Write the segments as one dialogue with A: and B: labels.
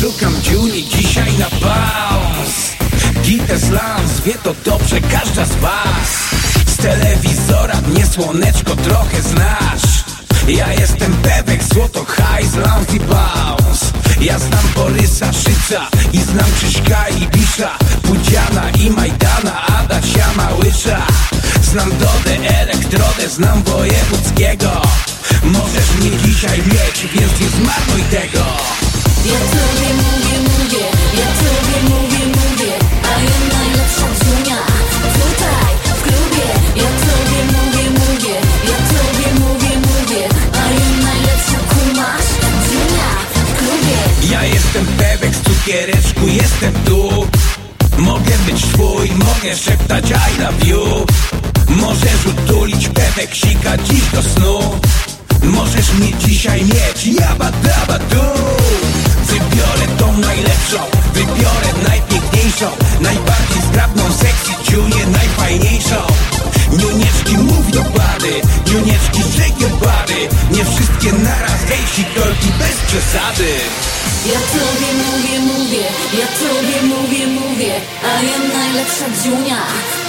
A: Szukam dziuni dzisiaj na bounce Gitę slams, wie to dobrze każda z was. Z telewizora mnie słoneczko trochę znasz. Ja jestem bebek, złoto, hajs, lams i bounce. Ja znam Borysa, Szyca i znam Krzyśka i Bisza. Pudziana i Majdana, Adasia, Małysza Znam Dodę, Elektrodę, znam Wojewódzkiego. Możesz mnie dzisiaj mieć, więc nie zmarnuj tego Jestem bebek z cukiereczku, jestem tu. Mogę być twój, mogę szeptać I love Możesz utulić bebek, sika dziś do snu. Możesz mnie dzisiaj mieć, jaba daba Najbardziej zgrabną, sexy ciunię, najfajniejszą. Niunieczki mów do bary, niunieczki shake your body Nie wszystkie naraz, hej sikorki bez przesady.
B: Ja tobie mówię, mówię, ja tobie mówię, mówię A ja najlepsza dżunia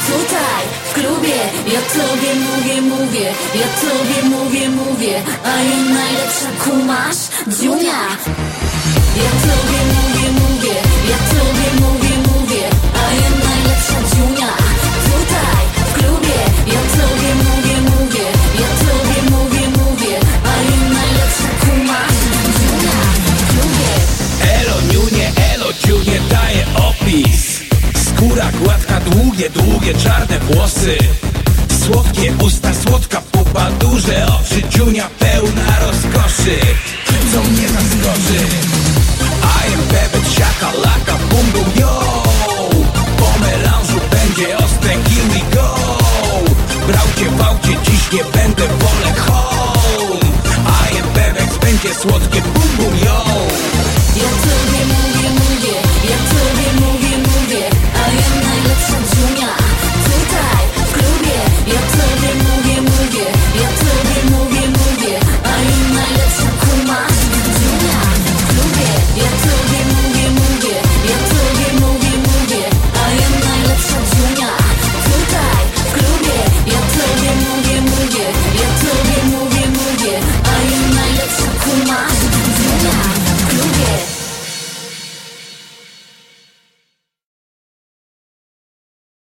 B: Tutaj, w klubie Ja tobie mówię, mówię, ja tobie mówię, mówię A ja najlepsza kumasz dżunia Ja tobie mówię,
A: Skóra gładka, długie, długie, czarne włosy. Słodkie usta, słodka pupa, duże oczy Ciunia pełna rozkoszy. Co mnie zaskoczy I am bebek, siaka, laka, bum bum yo. Po melanżu będzie ostre, we go. Brałcie, bałcie, dziś nie będę, wolę home. I am bebek, będzie słodkie bum bum yo